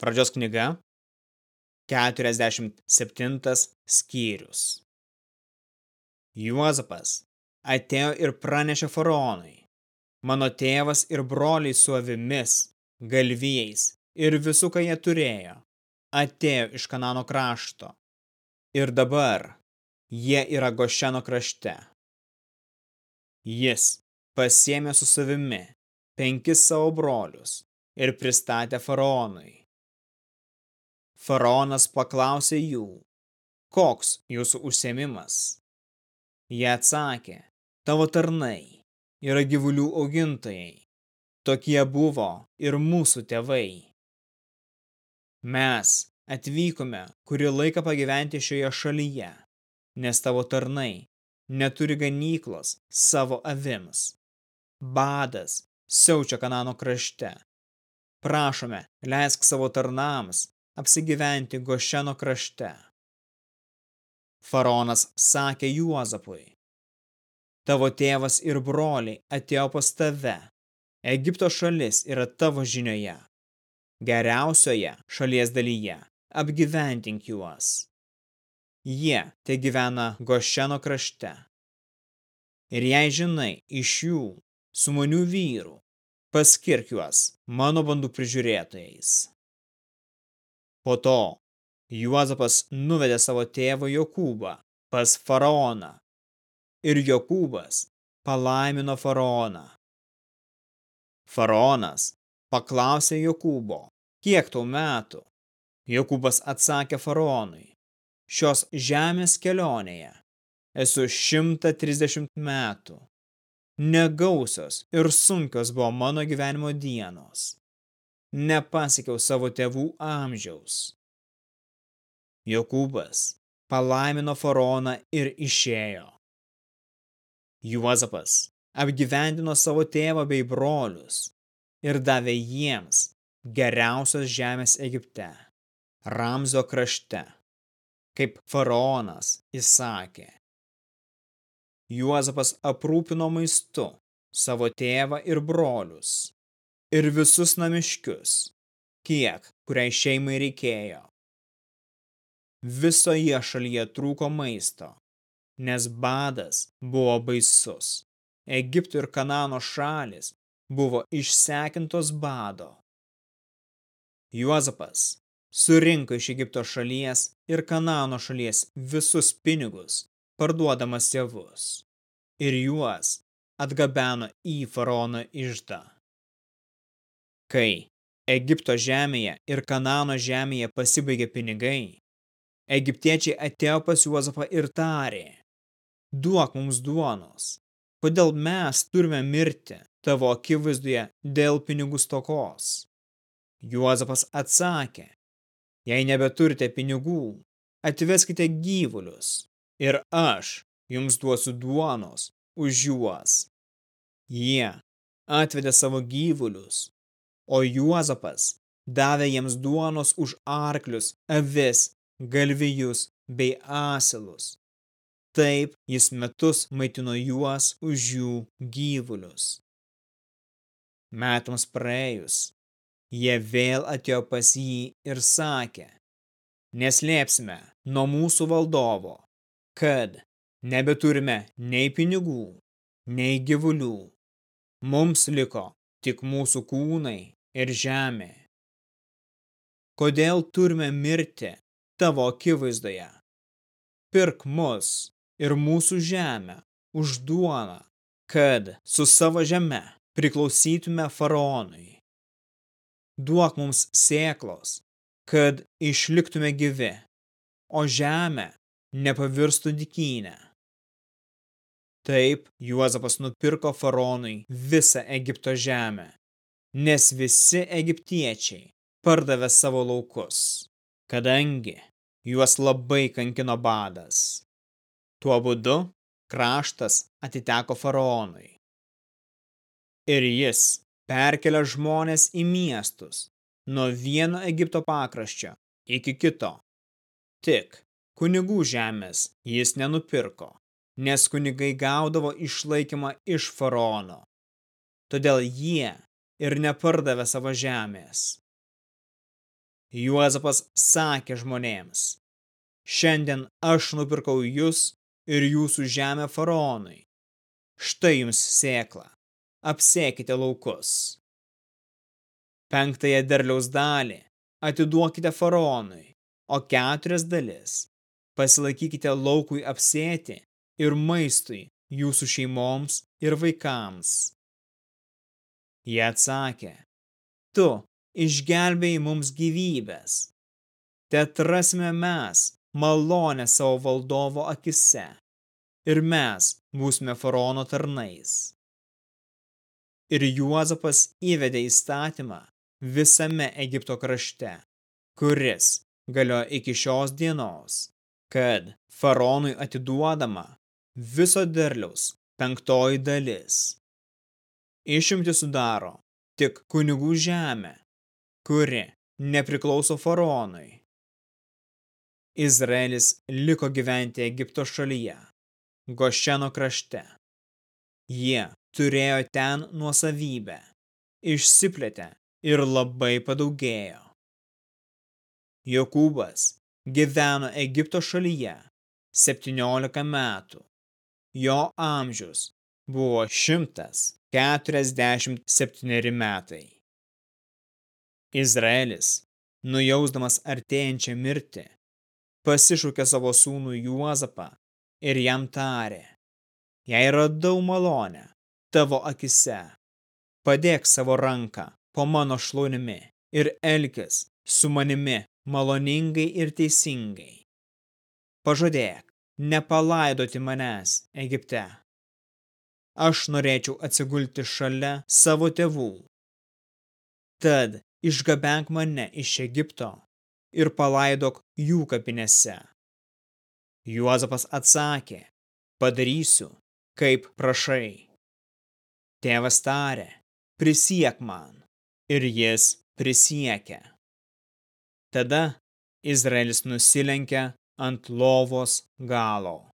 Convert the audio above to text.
Pradžios knyga, 47 skyrius. Juozapas atėjo ir pranešė faraonui, mano tėvas ir broliai su avimis, galvijais ir visų, ką jie turėjo, atėjo iš Kanano krašto. Ir dabar jie yra Gošeno krašte. Jis pasėmė su savimi penkis savo brolius ir pristatė faraonui. Faraonas paklausė jų, koks jūsų užsiemimas. Jie atsakė, tavo tarnai yra gyvulių augintojai. Tokie buvo ir mūsų tėvai. Mes atvykome kurį laiką pagyventi šioje šalyje, nes tavo tarnai neturi ganyklos savo avims. Badas siaučia Kanano krašte. Prašome, leisk savo tarnams apsigyventi Gošeno krašte. Faraonas sakė Juozapui, tavo tėvas ir broliai atėjo pas tave. Egipto šalis yra tavo žinioje. Geriausioje šalies dalyje apgyventink juos. Jie te gyvena Gošeno krašte. Ir jei žinai iš jų sumonių vyrų, paskirk juos mano bandų prižiūrėtojais. Po to Juozapas nuvedė savo tėvą Jokūbą pas faraoną ir Jokūbas palaimino faraoną. Faraonas paklausė Jokūbo, kiek tau metų? Jokūbas atsakė faraonui, šios žemės kelionėje esu 130 metų. Negausios ir sunkios buvo mano gyvenimo dienos. Nepasiekiau savo tėvų amžiaus. Jokūbas palaimino faraoną ir išėjo. Juozapas apgyvendino savo tėvą bei brolius ir davė jiems geriausios žemės Egipte, Ramzio krašte, kaip faraonas įsakė. Juozapas aprūpino maistu savo tėvą ir brolius ir visus namiškius, kiek kuriai šeimai reikėjo. Visoje šalyje trūko maisto, nes badas buvo baisus. Egipto ir Kanano šalis buvo išsekintos bado. Juozapas surinko iš Egipto šalies ir Kanano šalies visus pinigus, parduodamas tėvus, ir juos atgabeno į faraono išdą. Kai Egipto žemėje ir Kanano žemėje pasibaigė pinigai, egiptiečiai atėjo pas Juozapą ir tarė, duok mums duonos, kodėl mes turime mirti tavo akivaizdoje dėl pinigų stokos. Juozapas atsakė, jei nebeturite pinigų, atveskite gyvulius ir aš jums duosiu duonos už juos. Jie atvedė savo gyvulius, o Juozapas davė jiems duonos už arklius, avis, galvijus bei asilus. Taip jis metus maitino juos už jų gyvulius. Metams praėjus, jie vėl atėjo pas jį ir sakė, neslėpsime nuo mūsų valdovo, kad nebeturime nei pinigų, nei gyvulių. Mums liko tik mūsų kūnai ir žemė. Kodėl turime mirti tavo akivaizdoje? Pirk mus ir mūsų žemę už duoną, kad su savo žeme priklausytume faraonui. Duok mums sėklos, kad išliktume gyvi, o žemę nepavirstų dikynę. Taip Juozapas nupirko faraonui visą Egipto žemę, nes visi egiptiečiai pardavė savo laukus, kadangi juos labai kankino badas. Tuo būdu kraštas atiteko faraonui. Ir jis perkelia žmonės į miestus nuo vieno Egipto pakraščio iki kito. Tik Kunigų žemės jis nenupirko, nes kunigai gaudavo išlaikymą iš faraono. Todėl jie ir nepardavė savo žemės. Juozapas sakė žmonėms, šiandien aš nupirkau jūs ir jūsų žemę faraonui. Štai jums sėkla, apsėkite laukus. Penktąją derliaus dalį atiduokite faraonui, o keturias dalis pasilaikykite laukui apsėti ir maistui jūsų šeimoms ir vaikams. Jie atsakė, tu išgelbėjai mums gyvybės. Te atrasime mes malonę savo valdovo akise ir mes būsime faraono tarnais. Ir Juozapas įvedė įstatymą visame Egipto krašte, kuris galioja iki šios dienos, kad faraonui atiduodama viso derliaus penktoji dalis. Išimti sudaro tik kunigų žemė, kuri nepriklauso faraonui. Izraelis liko gyventi Egipto šalyje, Gošeno krašte. Jie turėjo ten nuosavybę, išsiplėtė ir labai padaugėjo. Jokūbas gyveno Egipto šalyje 17 metų. Jo amžius buvo 147 metai. Izraelis, nujausdamas artėjančią mirtį, pasišūkė savo sūnų Juozapą ir jam tarė, jei radau malonę tavo akise, padėk savo ranką po mano šlaunimi ir elkis su manimi maloningai ir teisingai. Pažadėk, nepalaidoti manęs Egipte. Aš norėčiau atsigulti šalia savo tėvų. Tad išgabenk mane iš Egipto ir palaidok jų kapinėse. Juozapas atsakė, padarysiu, kaip prašai. Tėvas tarė, prisiek man, ir jis prisiekė. Tada Izraelis nusilenkė ant lovos galo.